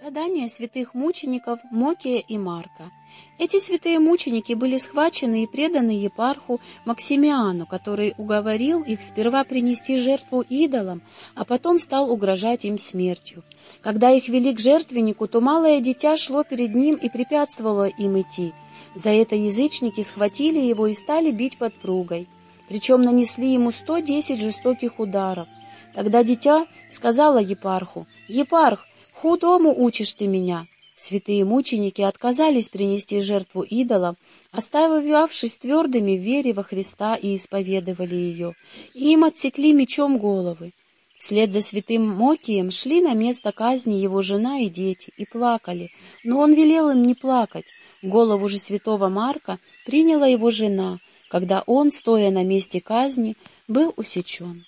Страдания святых мучеников Мокия и Марка. Эти святые мученики были схвачены и преданы епарху Максимиану, который уговорил их сперва принести жертву идолам, а потом стал угрожать им смертью. Когда их вели к жертвеннику, то малое дитя шло перед ним и препятствовало им идти. За это язычники схватили его и стали бить подпругой. Причем нанесли ему сто десять жестоких ударов. Тогда дитя сказала епарху, «Епарх, Худому учишь ты меня!» Святые мученики отказались принести жертву идолам, оставившись твердыми в вере во Христа и исповедовали ее, и им отсекли мечом головы. Вслед за святым Мокием шли на место казни его жена и дети, и плакали, но он велел им не плакать. Голову же святого Марка приняла его жена, когда он, стоя на месте казни, был усечен.